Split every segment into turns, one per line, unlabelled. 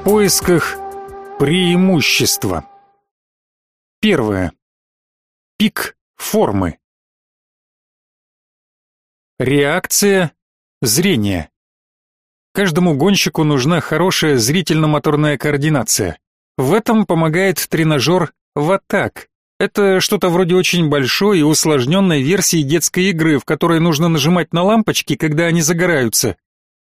В поисках преимущества. Первое. Пик формы. Реакция зрения. Каждому гонщику нужна хорошая зрительно-моторная координация. В этом помогает тренажер Ватак. Это что-то вроде очень большой и усложненной версии детской игры, в которой нужно нажимать на лампочки, когда они загораются,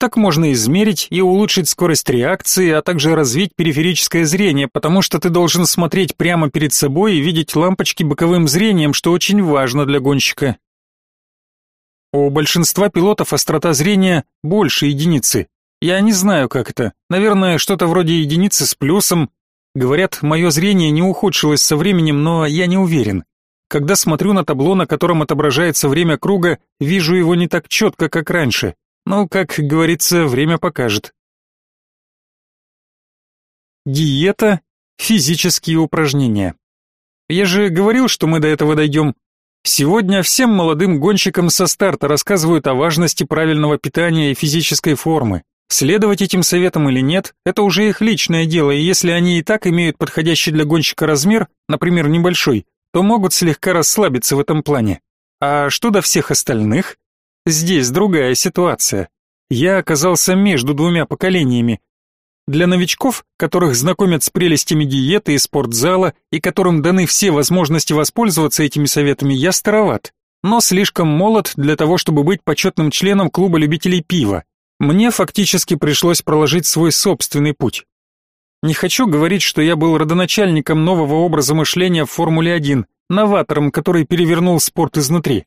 так можно измерить и улучшить скорость реакции, а также развить периферическое зрение, потому что ты должен смотреть прямо перед собой и видеть лампочки боковым зрением, что очень важно для гонщика. У большинства пилотов острота зрения больше единицы. Я не знаю, как это. Наверное, что-то вроде единицы с плюсом. Говорят, мое зрение не ухудшилось со временем, но я не уверен. Когда смотрю на табло, на котором отображается время круга, вижу его не так четко, как раньше. Ну, как говорится, время покажет. Диета, физические упражнения. Я же говорил, что мы до этого дойдем. Сегодня всем молодым гонщикам со старта рассказывают о важности правильного питания и физической формы. Следовать этим советам или нет, это уже их личное дело, и если они и так имеют подходящий для гонщика размер, например, небольшой, то могут слегка расслабиться в этом плане. А что до всех остальных? Здесь другая ситуация. Я оказался между двумя поколениями. Для новичков, которых знакомят с прелестями диеты и спортзала, и которым даны все возможности воспользоваться этими советами, я староват, но слишком молод для того, чтобы быть почетным членом клуба любителей пива. Мне фактически пришлось проложить свой собственный путь. Не хочу говорить, что я был родоначальником нового образа мышления в Формуле-1, новатором, который перевернул спорт изнутри.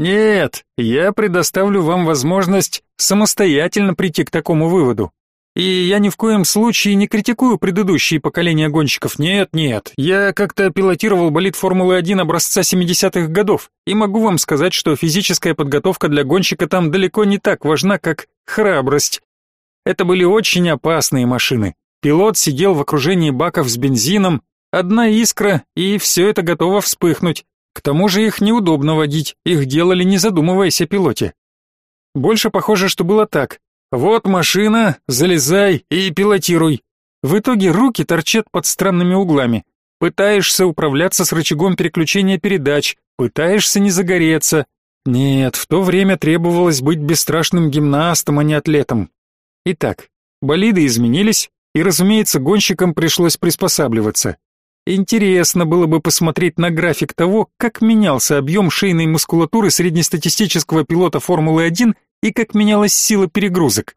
Нет, я предоставлю вам возможность самостоятельно прийти к такому выводу. И я ни в коем случае не критикую предыдущие поколения гонщиков. Нет, нет. Я как-то пилотировал болид Формулы-1 образца 70-х годов, и могу вам сказать, что физическая подготовка для гонщика там далеко не так важна, как храбрость. Это были очень опасные машины. Пилот сидел в окружении баков с бензином, одна искра, и все это готово вспыхнуть. К тому же их неудобно водить, их делали не задумываясь о пилоте. Больше похоже, что было так. Вот машина, залезай и пилотируй. В итоге руки торчат под странными углами. Пытаешься управляться с рычагом переключения передач, пытаешься не загореться. Нет, в то время требовалось быть бесстрашным гимнастом, а не атлетом. Итак, болиды изменились, и, разумеется, гонщикам пришлось приспосабливаться. Интересно было бы посмотреть на график того, как менялся объем шейной мускулатуры среднестатистического пилота Формулы-1 и как менялась сила перегрузок.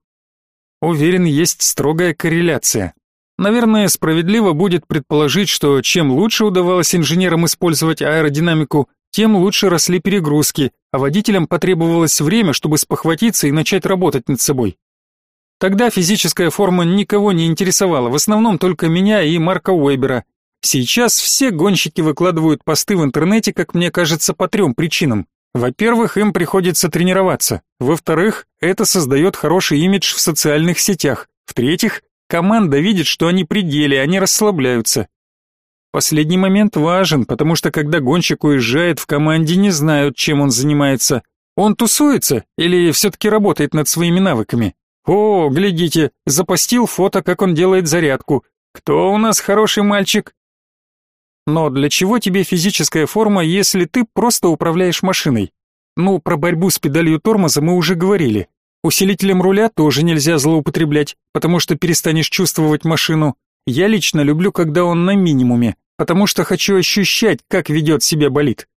Уверен, есть строгая корреляция. Наверное, справедливо будет предположить, что чем лучше удавалось инженерам использовать аэродинамику, тем лучше росли перегрузки, а водителям потребовалось время, чтобы спохватиться и начать работать над собой. Тогда физическая форма никого не интересовала, в основном только меня и Марка Уэбера, Сейчас все гонщики выкладывают посты в интернете, как мне кажется, по трем причинам. Во-первых, им приходится тренироваться. Во-вторых, это создает хороший имидж в социальных сетях. В-третьих, команда видит, что они при они расслабляются. Последний момент важен, потому что когда гонщик уезжает, в команде не знают, чем он занимается. Он тусуется или все-таки работает над своими навыками? О, глядите, запостил фото, как он делает зарядку. Кто у нас хороший мальчик? Но для чего тебе физическая форма, если ты просто управляешь машиной? Ну, про борьбу с педалью тормоза мы уже говорили. Усилителем руля тоже нельзя злоупотреблять, потому что перестанешь чувствовать машину. Я лично люблю, когда он на минимуме, потому что хочу ощущать, как ведет себя болид.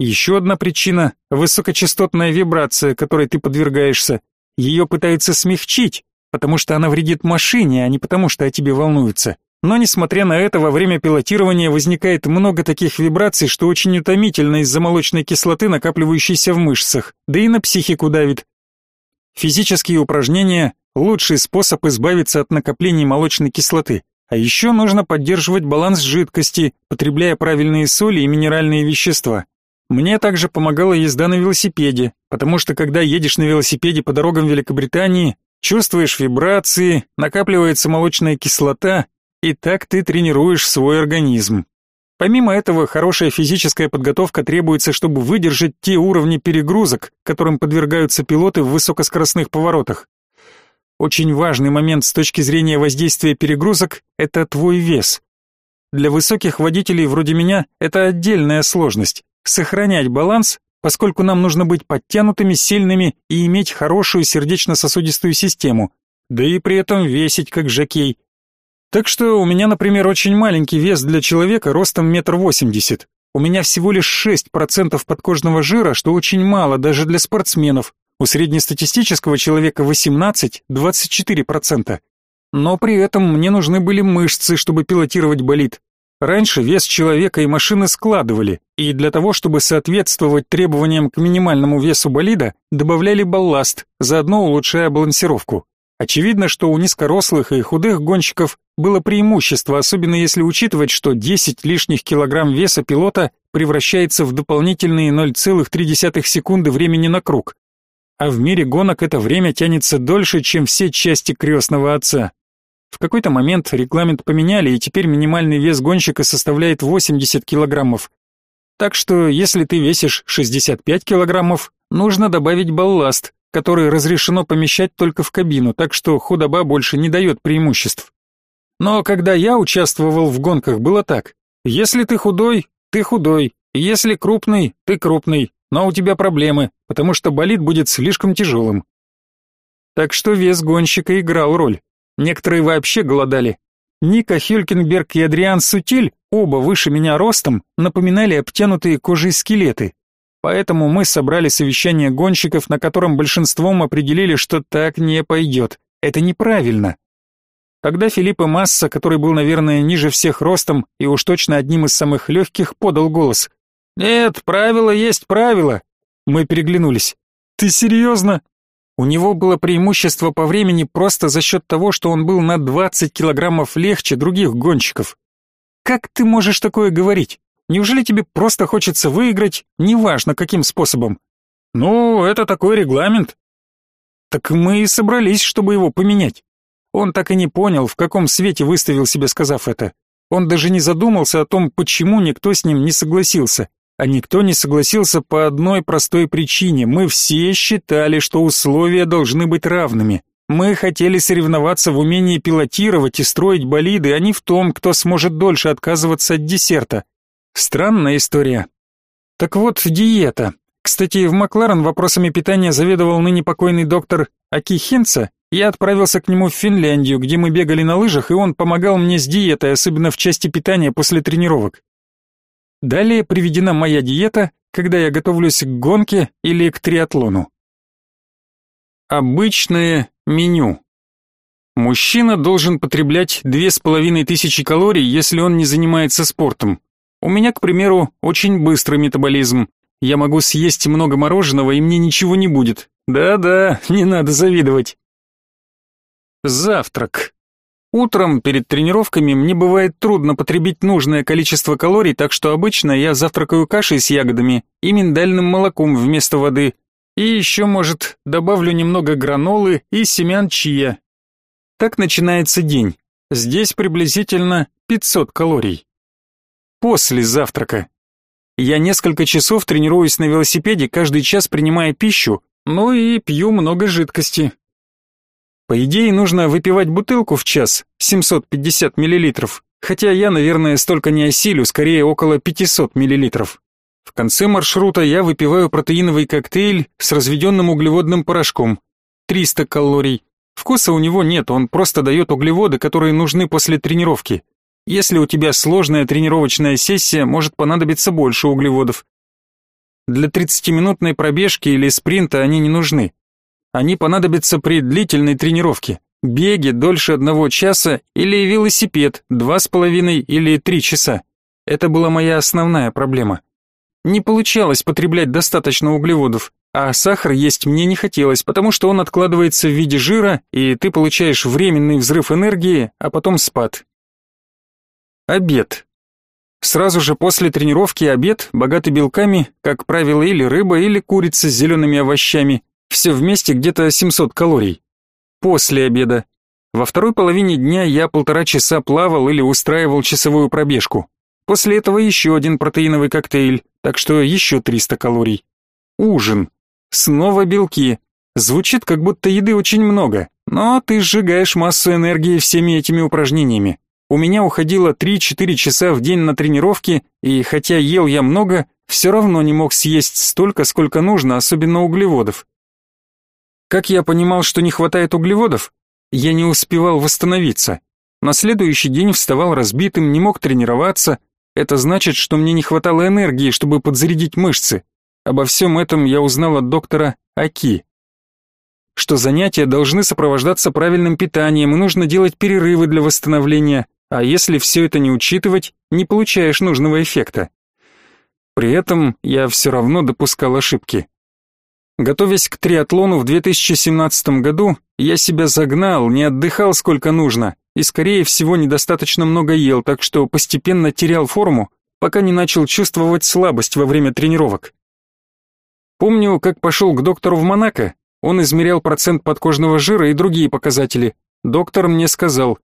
Еще одна причина – высокочастотная вибрация, которой ты подвергаешься. Ее пытаются смягчить, потому что она вредит машине, а не потому что о тебе волнуются. Но несмотря на это, во время пилотирования возникает много таких вибраций, что очень утомительно из-за молочной кислоты, накапливающейся в мышцах, да и на психику давит. Физические упражнения – лучший способ избавиться от накоплений молочной кислоты. А еще нужно поддерживать баланс жидкости, потребляя правильные соли и минеральные вещества. Мне также помогала езда на велосипеде, потому что когда едешь на велосипеде по дорогам Великобритании, чувствуешь вибрации, накапливается молочная кислота, и так ты тренируешь свой организм. Помимо этого, хорошая физическая подготовка требуется, чтобы выдержать те уровни перегрузок, которым подвергаются пилоты в высокоскоростных поворотах. Очень важный момент с точки зрения воздействия перегрузок – это твой вес. Для высоких водителей вроде меня это отдельная сложность – сохранять баланс, поскольку нам нужно быть подтянутыми, сильными и иметь хорошую сердечно-сосудистую систему, да и при этом весить как жокей. Так что у меня, например, очень маленький вес для человека ростом метр восемьдесят. У меня всего лишь 6% подкожного жира, что очень мало даже для спортсменов. У среднестатистического человека 18-24%. Но при этом мне нужны были мышцы, чтобы пилотировать болид. Раньше вес человека и машины складывали, и для того, чтобы соответствовать требованиям к минимальному весу болида, добавляли балласт, заодно улучшая балансировку. Очевидно, что у низкорослых и худых гонщиков было преимущество, особенно если учитывать, что 10 лишних килограмм веса пилота превращается в дополнительные 0,3 секунды времени на круг. А в мире гонок это время тянется дольше, чем все части крестного отца. В какой-то момент регламент поменяли, и теперь минимальный вес гонщика составляет 80 килограммов. Так что, если ты весишь 65 килограммов, нужно добавить балласт, который разрешено помещать только в кабину, так что худоба больше не дает преимуществ. Но когда я участвовал в гонках, было так. Если ты худой, ты худой. Если крупный, ты крупный. Но у тебя проблемы, потому что болид будет слишком тяжелым. Так что вес гонщика играл роль. Некоторые вообще голодали. Ника Хюлькенберг и Адриан Сутиль, оба выше меня ростом, напоминали обтянутые кожей скелеты. Поэтому мы собрали совещание гонщиков, на котором большинством определили, что так не пойдет. Это неправильно. Тогда Филиппа Масса, который был, наверное, ниже всех ростом и уж точно одним из самых легких, подал голос. «Нет, правило есть правило». Мы переглянулись. «Ты серьезно?» У него было преимущество по времени просто за счет того, что он был на 20 килограммов легче других гонщиков. Как ты можешь такое говорить? Неужели тебе просто хочется выиграть, неважно каким способом? Ну, это такой регламент. Так мы и собрались, чтобы его поменять. Он так и не понял, в каком свете выставил себя, сказав это. Он даже не задумался о том, почему никто с ним не согласился. А никто не согласился по одной простой причине. Мы все считали, что условия должны быть равными. Мы хотели соревноваться в умении пилотировать и строить болиды, а не в том, кто сможет дольше отказываться от десерта. Странная история. Так вот, диета. Кстати, в Макларен вопросами питания заведовал ныне покойный доктор Акихинца. Я отправился к нему в Финляндию, где мы бегали на лыжах, и он помогал мне с диетой, особенно в части питания после тренировок. Далее приведена моя диета, когда я готовлюсь к гонке или к триатлону. Обычное меню. Мужчина должен потреблять 2500 калорий, если он не занимается спортом. У меня, к примеру, очень быстрый метаболизм. Я могу съесть много мороженого, и мне ничего не будет. Да-да, не надо завидовать. Завтрак. Утром перед тренировками мне бывает трудно потребить нужное количество калорий, так что обычно я завтракаю кашей с ягодами и миндальным молоком вместо воды. И еще, может, добавлю немного гранолы и семян чия. Так начинается день. Здесь приблизительно 500 калорий после завтрака. Я несколько часов тренируюсь на велосипеде, каждый час принимая пищу, ну и пью много жидкости. По идее, нужно выпивать бутылку в час, 750 миллилитров, хотя я, наверное, столько не осилю, скорее около 500 миллилитров. В конце маршрута я выпиваю протеиновый коктейль с разведенным углеводным порошком, 300 калорий. Вкуса у него нет, он просто дает углеводы, которые нужны после тренировки. Если у тебя сложная тренировочная сессия, может понадобиться больше углеводов. Для 30-минутной пробежки или спринта они не нужны. Они понадобятся при длительной тренировке, беге дольше одного часа или велосипед два с половиной или три часа. Это была моя основная проблема. Не получалось потреблять достаточно углеводов, а сахар есть мне не хотелось, потому что он откладывается в виде жира, и ты получаешь временный взрыв энергии, а потом спад. Обед. Сразу же после тренировки обед, богатый белками, как правило, или рыба, или курица с зелеными овощами. Все вместе где-то 700 калорий. После обеда. Во второй половине дня я полтора часа плавал или устраивал часовую пробежку. После этого еще один протеиновый коктейль, так что еще 300 калорий. Ужин. Снова белки. Звучит, как будто еды очень много, Но ты сжигаешь массу энергии всеми этими упражнениями. У меня уходило 3-4 часа в день на тренировки, и хотя ел я много, все равно не мог съесть столько, сколько нужно, особенно углеводов. Как я понимал, что не хватает углеводов? Я не успевал восстановиться. На следующий день вставал разбитым, не мог тренироваться. Это значит, что мне не хватало энергии, чтобы подзарядить мышцы. Обо всем этом я узнал от доктора Аки. Что занятия должны сопровождаться правильным питанием и нужно делать перерывы для восстановления, а если все это не учитывать, не получаешь нужного эффекта. При этом я все равно допускал ошибки. Готовясь к триатлону в 2017 году, я себя загнал, не отдыхал сколько нужно и, скорее всего, недостаточно много ел, так что постепенно терял форму, пока не начал чувствовать слабость во время тренировок. Помню, как пошел к доктору в Монако, он измерял процент подкожного жира и другие показатели. Доктор мне сказал,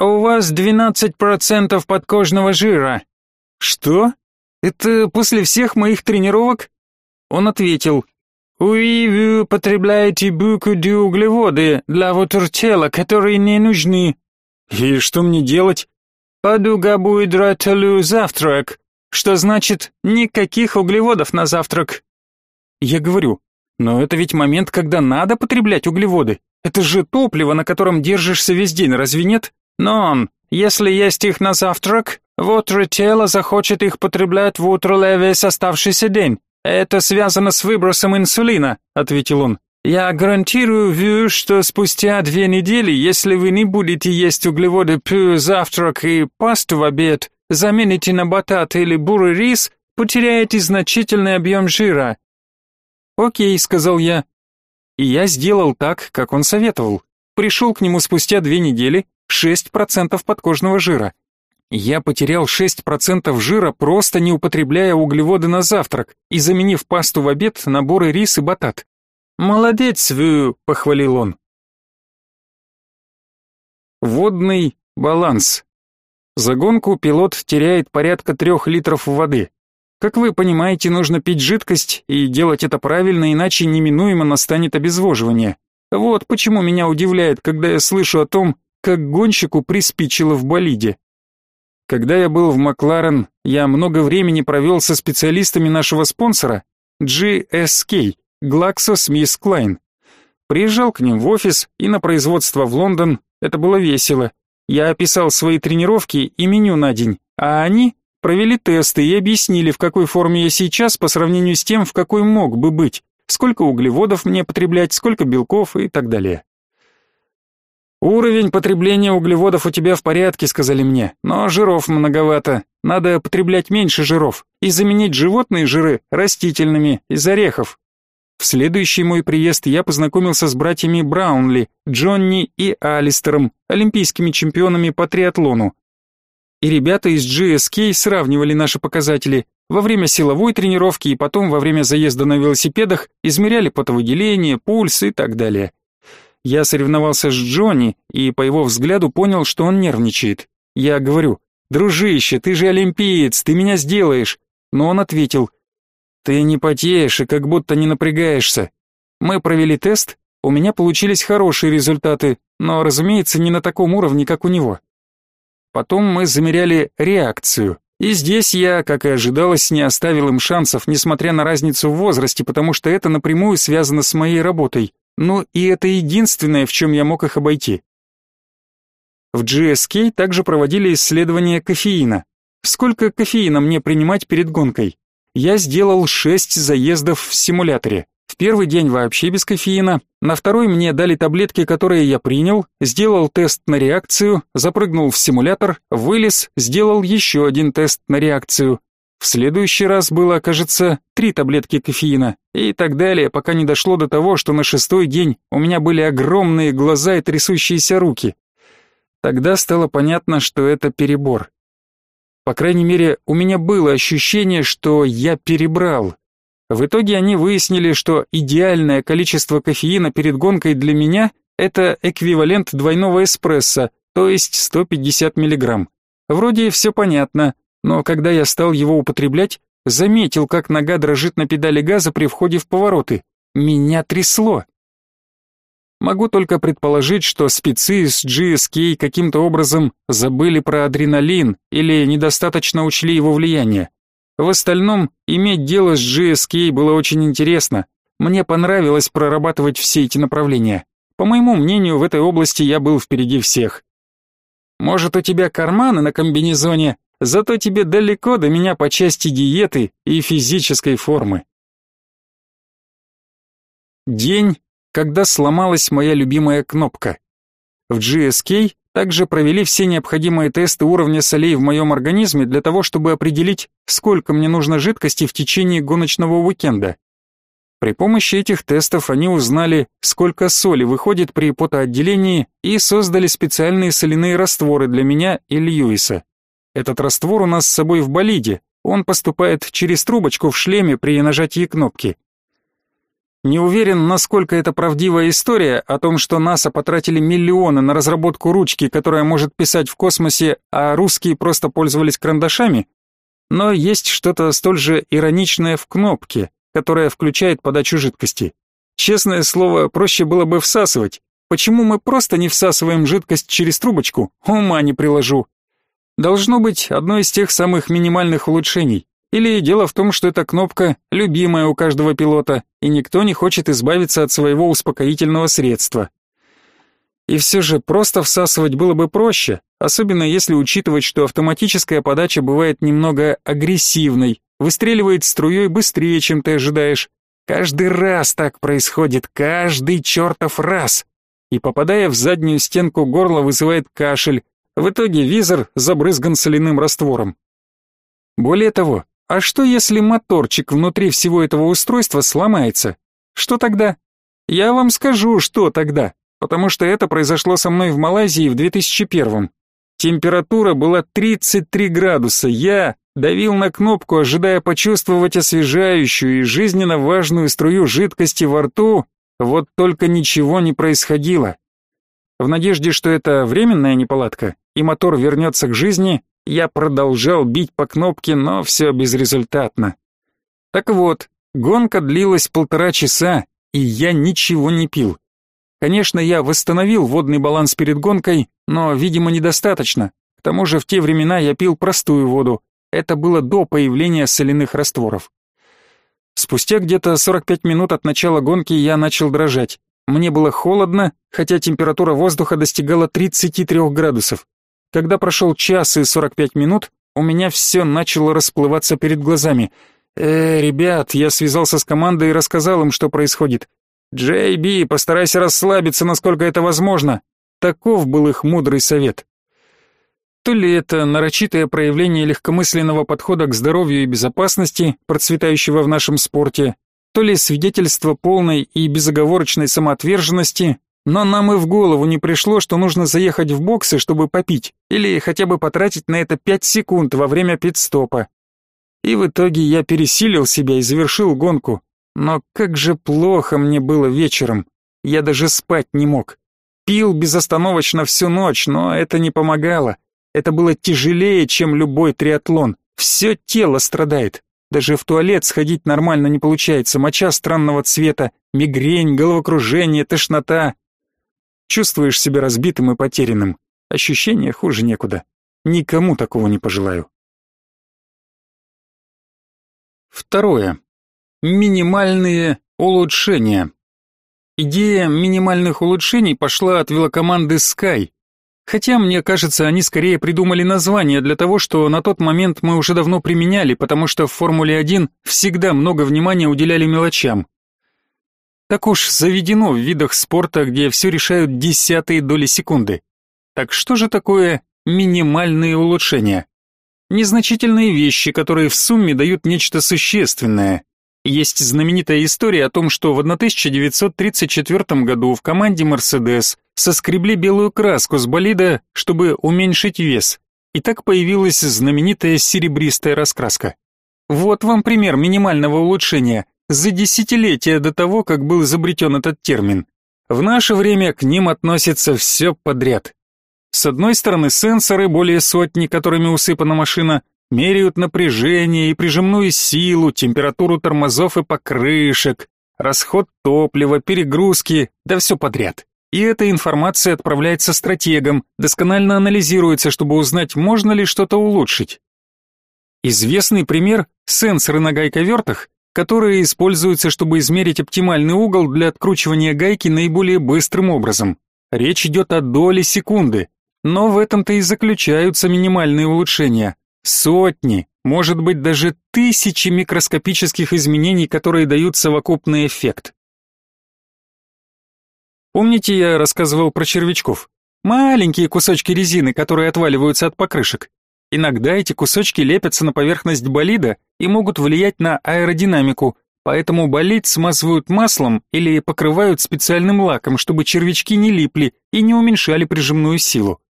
«У вас 12% подкожного жира». «Что?» Это после всех моих тренировок? Он ответил: «Oui, вы употребляете beaucoup de углеводы для votre тела, которые не нужны». И что мне делать? Подугабуидратолю завтрак, что значит никаких углеводов на завтрак. Я говорю, но это ведь момент, когда надо потреблять углеводы. Это же топливо, на котором держишься весь день, разве нет? Но он, если есть их на завтрак, тело захочет их потреблять в утро весь оставшийся день. Это связано с выбросом инсулина, ответил он. Я гарантирую вы, что спустя две недели, если вы не будете есть углеводы при завтрак и пасту в обед, замените на батат или бурый рис, потеряете значительный объем жира. Окей, сказал я. И я сделал так, как он советовал. Пришел к нему спустя две недели, 6% подкожного жира. Я потерял 6% жира, просто не употребляя углеводы на завтрак и заменив пасту в обед на бурый рис и батат. «Молодец, вы!» — похвалил он. Водный баланс. За гонку пилот теряет порядка трех литров воды. Как вы понимаете, нужно пить жидкость и делать это правильно, иначе неминуемо настанет обезвоживание. Вот почему меня удивляет, когда я слышу о том, как гонщику приспичило в болиде. Когда я был в Макларен, я много времени провел со специалистами нашего спонсора GSK, GlaxoSmithKline. Приезжал к ним в офис и на производство в Лондон, это было весело. Я описал свои тренировки и меню на день, а они провели тесты и объяснили, в какой форме я сейчас по сравнению с тем, в какой мог бы быть, сколько углеводов мне потреблять, сколько белков и так далее. «Уровень потребления углеводов у тебя в порядке», — сказали мне, «но жиров многовато. Надо потреблять меньше жиров и заменить животные жиры растительными из орехов». В следующий мой приезд я познакомился с братьями Браунли, Джонни и Алистером, олимпийскими чемпионами по триатлону. И ребята из GSK сравнивали наши показатели. Во время силовой тренировки и потом во время заезда на велосипедах измеряли потовыделение, пульс и так далее. Я соревновался с Джонни и по его взгляду понял, что он нервничает. Я говорю, «Дружище, ты же олимпиец, ты меня сделаешь». Но он ответил, «Ты не потеешь и как будто не напрягаешься. Мы провели тест, у меня получились хорошие результаты, но, разумеется, не на таком уровне, как у него». Потом мы замеряли реакцию. И здесь я, как и ожидалось, не оставил им шансов, несмотря на разницу в возрасте, потому что это напрямую связано с моей работой. Ну и это единственное, в чем я мог их обойти. В GSK также проводили исследования кофеина. Сколько кофеина мне принимать перед гонкой? Я сделал 6 заездов в симуляторе. В первый день вообще без кофеина, на второй мне дали таблетки, которые я принял, сделал тест на реакцию, запрыгнул в симулятор, вылез, сделал еще один тест на реакцию. В следующий раз было, кажется, три таблетки кофеина и так далее, пока не дошло до того, что на шестой день у меня были огромные глаза и трясущиеся руки. Тогда стало понятно, что это перебор. По крайней мере, у меня было ощущение, что я перебрал. В итоге они выяснили, что идеальное количество кофеина перед гонкой для меня – это эквивалент двойного эспрессо, то есть 150 миллиграмм. Вроде все понятно, но когда я стал его употреблять, заметил, как нога дрожит на педали газа при входе в повороты. Меня трясло. Могу только предположить, что спецы с GSK каким-то образом забыли про адреналин или недостаточно учли его влияние. В остальном, иметь дело с GSK было очень интересно. Мне понравилось прорабатывать все эти направления. По моему мнению, в этой области я был впереди всех. Может, у тебя карманы на комбинезоне, зато тебе далеко до меня по части диеты и физической формы. День, когда сломалась моя любимая кнопка. В GSK также провели все необходимые тесты уровня солей в моем организме для того, чтобы определить, сколько мне нужно жидкости в течение гоночного уикенда. При помощи этих тестов они узнали, сколько соли выходит при потоотделении и создали специальные соляные растворы для меня и Льюиса. Этот раствор у нас с собой в болиде, он поступает через трубочку в шлеме при нажатии кнопки. Не уверен, насколько это правдивая история о том, что НАСА потратили миллионы на разработку ручки, которая может писать в космосе, а русские просто пользовались карандашами, но есть что-то столь же ироничное в кнопке, которая включает подачу жидкости. Честное слово, проще было бы всасывать. Почему мы просто не всасываем жидкость через трубочку? Ума не приложу. Должно быть одно из тех самых минимальных улучшений. Или дело в том, что эта кнопка любимая у каждого пилота, и никто не хочет избавиться от своего успокоительного средства. И все же просто всасывать было бы проще, особенно если учитывать, что автоматическая подача бывает немного агрессивной, выстреливает струей быстрее, чем ты ожидаешь. Каждый раз так происходит, каждый чертов раз. И попадая в заднюю стенку горла вызывает кашель. В итоге визор забрызган соляным раствором. Более того, а что если моторчик внутри всего этого устройства сломается? Что тогда? Я вам скажу, что тогда, потому что это произошло со мной в Малайзии в 2001 Температура была 33 градуса. Я давил на кнопку, ожидая почувствовать освежающую и жизненно важную струю жидкости во рту, вот только ничего не происходило. В надежде, что это временная неполадка, и мотор вернется к жизни, я продолжал бить по кнопке, но все безрезультатно. Так вот, гонка длилась полтора часа, и я ничего не пил. Конечно, я восстановил водный баланс перед гонкой, но, видимо, недостаточно. К тому же в те времена я пил простую воду. Это было до появления соляных растворов. Спустя где-то 45 минут от начала гонки я начал дрожать. Мне было холодно, хотя температура воздуха достигала 33 градусов. Когда прошел час и 45 минут, у меня все начало расплываться перед глазами. «Э, ребят, я связался с командой и рассказал им, что происходит. Джей Би, постарайся расслабиться, насколько это возможно». Таков был их мудрый совет. То ли это нарочитое проявление легкомысленного подхода к здоровью и безопасности, процветающего в нашем спорте, то ли свидетельство полной и безоговорочной самоотверженности, но нам и в голову не пришло, что нужно заехать в боксы, чтобы попить, или хотя бы потратить на это пять секунд во время пит-стопа. И в итоге я пересилил себя и завершил гонку. Но как же плохо мне было вечером. Я даже спать не мог. Пил безостановочно всю ночь, но это не помогало. Это было тяжелее, чем любой триатлон. Все тело страдает. Даже в туалет сходить нормально не получается. Моча странного цвета, мигрень, головокружение, тошнота. Чувствуешь себя разбитым и потерянным. Ощущение хуже некуда. Никому такого не пожелаю. Второе. Минимальные улучшения. Идея минимальных улучшений пошла от велокоманды Sky. Хотя, мне кажется, они скорее придумали название для того, что на тот момент мы уже давно применяли, потому что в Формуле 1 всегда много внимания уделяли мелочам. Так уж заведено в видах спорта, где все решают десятые доли секунды. Так что же такое минимальные улучшения? Незначительные вещи, которые в сумме дают нечто существенное. Есть знаменитая история о том, что в 1934 году в команде Mercedes соскребли белую краску с болида, чтобы уменьшить вес. И так появилась знаменитая серебристая раскраска. Вот вам пример минимального улучшения за десятилетия до того, как был изобретен этот термин. В наше время к ним относится все подряд. С одной стороны, сенсоры, более сотни, которыми усыпана машина, меряют напряжение и прижимную силу, температуру тормозов и покрышек, расход топлива, перегрузки, да все подряд. и эта информация отправляется стратегам, досконально анализируется, чтобы узнать, можно ли что-то улучшить. Известный пример – сенсоры на гайковертах, которые используются, чтобы измерить оптимальный угол для откручивания гайки наиболее быстрым образом. Речь идет о доли секунды, но в этом-то и заключаются минимальные улучшения. Сотни, может быть даже тысячи микроскопических изменений, которые дают совокупный эффект. Помните, я рассказывал про червячков? Маленькие кусочки резины, которые отваливаются от покрышек. Иногда эти кусочки лепятся на поверхность болида и могут влиять на аэродинамику, поэтому болид смазывают маслом или покрывают специальным лаком, чтобы червячки не липли и не уменьшали прижимную силу.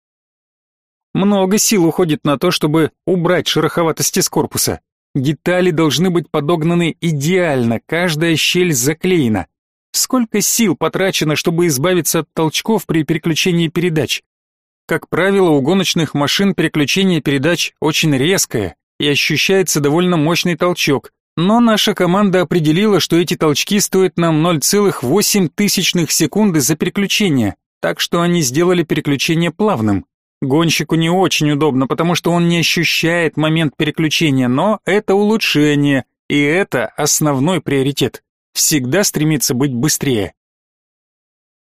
Много сил уходит на то, чтобы убрать шероховатость из корпуса. Детали должны быть подогнаны идеально, каждая щель заклеена. Сколько сил потрачено, чтобы избавиться от толчков при переключении передач? Как правило, у гоночных машин переключение передач очень резкое и ощущается довольно мощный толчок, но наша команда определила, что эти толчки стоят нам 0,8 секунды за переключение, так что они сделали переключение плавным. Гонщику не очень удобно, потому что он не ощущает момент переключения, но это улучшение, и это основной приоритет всегда стремится быть быстрее.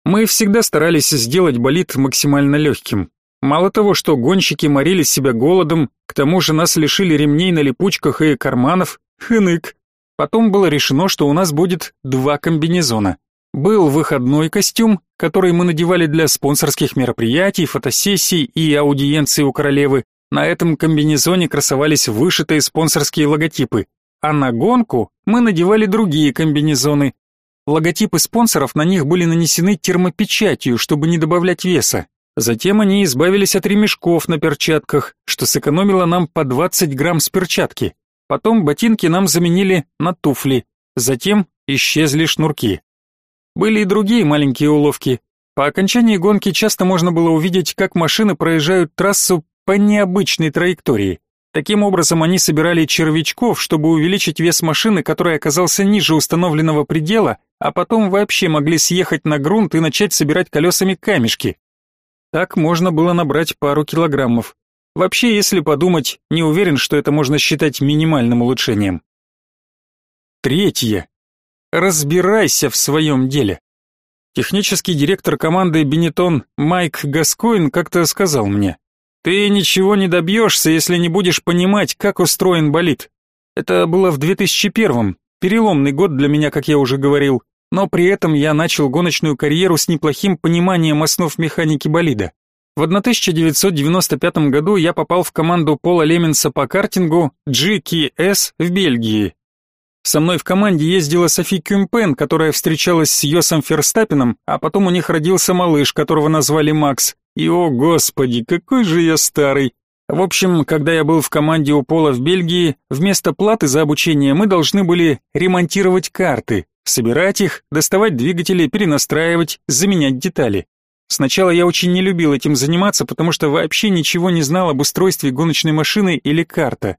Мы всегда старались сделать болид максимально легким. Мало того, что гонщики морили себя голодом, к тому же нас лишили ремней на липучках и карманов, хынык. Потом было решено, что у нас будет два комбинезона. Был выходной костюм, который мы надевали для спонсорских мероприятий, фотосессий и аудиенций у королевы. На этом комбинезоне красовались вышитые спонсорские логотипы а на гонку мы надевали другие комбинезоны. Логотипы спонсоров на них были нанесены термопечатью, чтобы не добавлять веса. Затем они избавились от ремешков на перчатках, что сэкономило нам по 20 грамм с перчатки. Потом ботинки нам заменили на туфли. Затем исчезли шнурки. Были и другие маленькие уловки. По окончании гонки часто можно было увидеть, как машины проезжают трассу по необычной траектории. Таким образом, они собирали червячков, чтобы увеличить вес машины, который оказался ниже установленного предела, а потом вообще могли съехать на грунт и начать собирать колесами камешки. Так можно было набрать пару килограммов. Вообще, если подумать, не уверен, что это можно считать минимальным улучшением. Третье. Разбирайся в своем деле. Технический директор команды Бенетон Майк Гаскоин как-то сказал мне, ты ничего не добьешься, если не будешь понимать, как устроен болид. Это было в 2001-м, переломный год для меня, как я уже говорил, но при этом я начал гоночную карьеру с неплохим пониманием основ механики болида. В 1995 году я попал в команду Пола Леменса по картингу GKS в Бельгии. Со мной в команде ездила Софи Кюмпен, которая встречалась с Йосом Ферстаппином, а потом у них родился малыш, которого назвали Макс. И, о господи, какой же я старый. В общем, когда я был в команде у Пола в Бельгии, вместо платы за обучение мы должны были ремонтировать карты, собирать их, доставать двигатели, перенастраивать, заменять детали. Сначала я очень не любил этим заниматься, потому что вообще ничего не знал об устройстве гоночной машины или карта.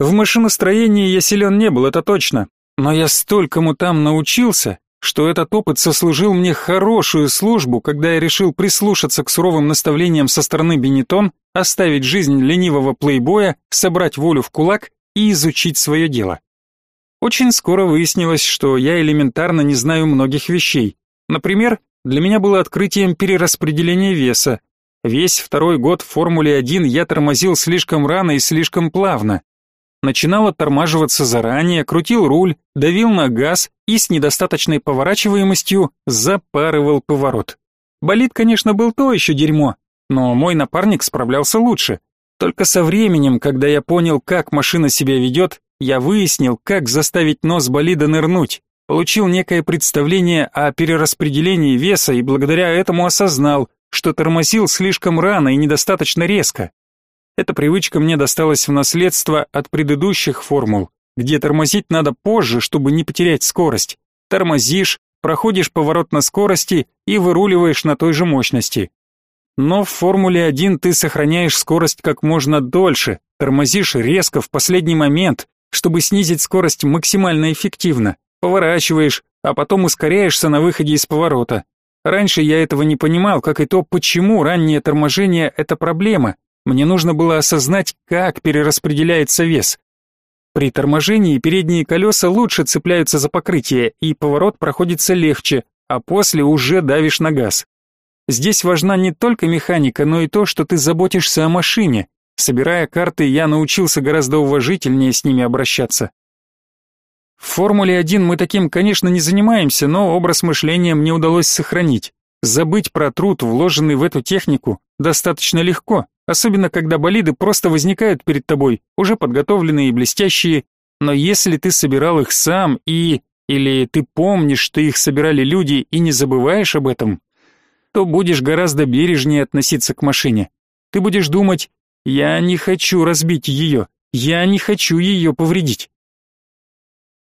В машиностроении я силен не был, это точно, но я столькому там научился, что этот опыт сослужил мне хорошую службу, когда я решил прислушаться к суровым наставлениям со стороны Бенетон, оставить жизнь ленивого плейбоя, собрать волю в кулак и изучить свое дело. Очень скоро выяснилось, что я элементарно не знаю многих вещей. Например, для меня было открытием перераспределение веса. Весь второй год в Формуле-1 я тормозил слишком рано и слишком плавно начинал оттормаживаться заранее, крутил руль, давил на газ и с недостаточной поворачиваемостью запарывал поворот. Болид, конечно, был то еще дерьмо, но мой напарник справлялся лучше. Только со временем, когда я понял, как машина себя ведет, я выяснил, как заставить нос болида нырнуть, получил некое представление о перераспределении веса и благодаря этому осознал, что тормозил слишком рано и недостаточно резко. Эта привычка мне досталась в наследство от предыдущих формул, где тормозить надо позже, чтобы не потерять скорость. Тормозишь, проходишь поворот на скорости и выруливаешь на той же мощности. Но в Формуле 1 ты сохраняешь скорость как можно дольше, тормозишь резко в последний момент, чтобы снизить скорость максимально эффективно, поворачиваешь, а потом ускоряешься на выходе из поворота. Раньше я этого не понимал, как и то, почему раннее торможение – это проблема. Мне нужно было осознать, как перераспределяется вес. При торможении передние колеса лучше цепляются за покрытие, и поворот проходится легче, а после уже давишь на газ. Здесь важна не только механика, но и то, что ты заботишься о машине. Собирая карты, я научился гораздо уважительнее с ними обращаться. В Формуле-1 мы таким, конечно, не занимаемся, но образ мышления мне удалось сохранить. Забыть про труд, вложенный в эту технику, достаточно легко, особенно когда болиды просто возникают перед тобой, уже подготовленные и блестящие, но если ты собирал их сам и... или ты помнишь, что их собирали люди и не забываешь об этом, то будешь гораздо бережнее относиться к машине. Ты будешь думать, я не хочу разбить ее, я не хочу ее повредить.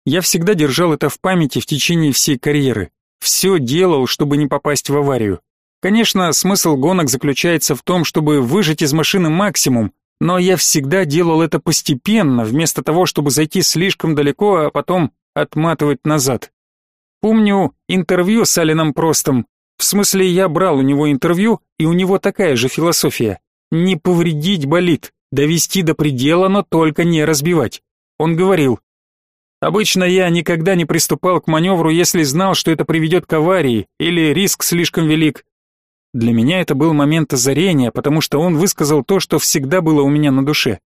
Я всегда держал это в памяти в течение всей карьеры. Все делал, чтобы не попасть в аварию. Конечно, смысл гонок заключается в том, чтобы выжать из машины максимум, но я всегда делал это постепенно, вместо того, чтобы зайти слишком далеко, а потом отматывать назад. Помню интервью с Алином Простом. В смысле, я брал у него интервью, и у него такая же философия. Не повредить болит, довести до предела, но только не разбивать. Он говорил, Обычно я никогда не приступал к маневру, если знал, что это приведет к аварии или риск слишком велик. Для меня это был момент озарения, потому что он высказал то, что всегда было у меня на душе.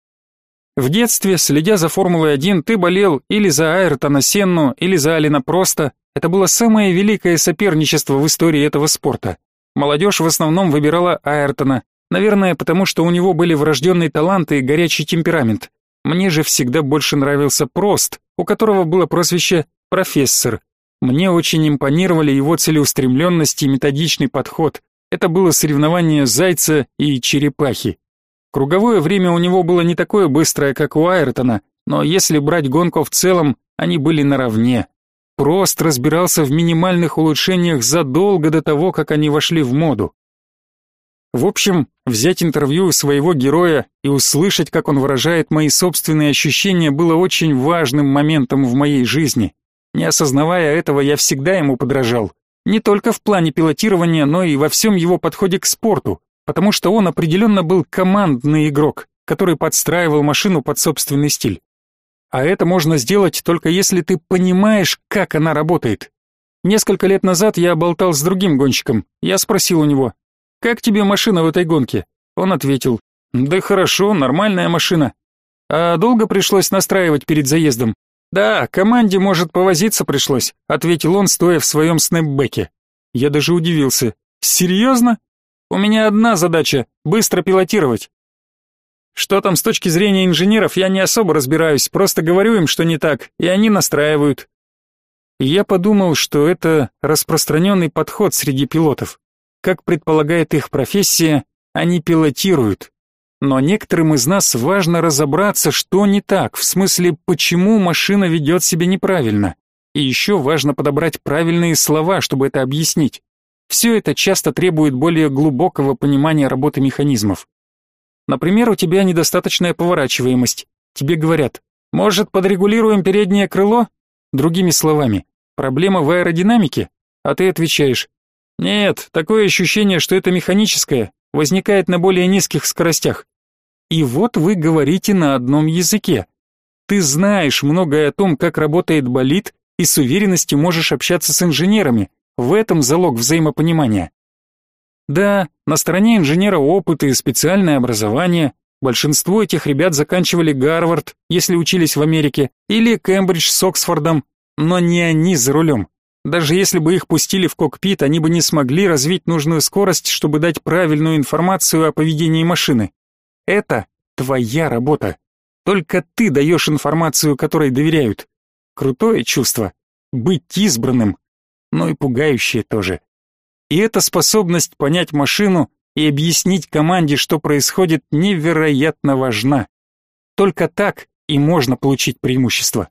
В детстве, следя за Формулой-1, ты болел или за Айртона Сенну, или за Алина Просто. Это было самое великое соперничество в истории этого спорта. Молодежь в основном выбирала Айртона, наверное, потому что у него были врожденные таланты и горячий темперамент. Мне же всегда больше нравился Прост, у которого было прозвище «профессор». Мне очень импонировали его целеустремленность и методичный подход. Это было соревнование зайца и черепахи. Круговое время у него было не такое быстрое, как у Айртона, но если брать гонку в целом, они были наравне. Прост разбирался в минимальных улучшениях задолго до того, как они вошли в моду. В общем, взять интервью у своего героя и услышать, как он выражает мои собственные ощущения, было очень важным моментом в моей жизни. Не осознавая этого, я всегда ему подражал. Не только в плане пилотирования, но и во всем его подходе к спорту, потому что он определенно был командный игрок, который подстраивал машину под собственный стиль. А это можно сделать только если ты понимаешь, как она работает. Несколько лет назад я болтал с другим гонщиком. Я спросил у него, «Как тебе машина в этой гонке?» Он ответил, «Да хорошо, нормальная машина». «А долго пришлось настраивать перед заездом?» «Да, команде, может, повозиться пришлось», — ответил он, стоя в своем снэпбеке. Я даже удивился. «Серьезно? У меня одна задача — быстро пилотировать». Что там с точки зрения инженеров, я не особо разбираюсь, просто говорю им, что не так, и они настраивают. я подумал, что это распространенный подход среди пилотов. Как предполагает их профессия, они пилотируют. Но некоторым из нас важно разобраться, что не так, в смысле, почему машина ведет себя неправильно. И еще важно подобрать правильные слова, чтобы это объяснить. Все это часто требует более глубокого понимания работы механизмов. Например, у тебя недостаточная поворачиваемость. Тебе говорят, может, подрегулируем переднее крыло? Другими словами, проблема в аэродинамике? А ты отвечаешь, нет, такое ощущение, что это механическое, возникает на более низких скоростях. И вот вы говорите на одном языке. Ты знаешь многое о том, как работает болид, и с уверенностью можешь общаться с инженерами. В этом залог взаимопонимания. Да, на стороне инженера опыт и специальное образование. Большинство этих ребят заканчивали Гарвард, если учились в Америке, или Кембридж с Оксфордом, но не они за рулем. Даже если бы их пустили в кокпит, они бы не смогли развить нужную скорость, чтобы дать правильную информацию о поведении машины. Это твоя работа. Только ты даешь информацию, которой доверяют. Крутое чувство. Быть избранным. Но и пугающее тоже. И эта способность понять машину и объяснить команде, что происходит, невероятно важна. Только так и можно получить преимущество.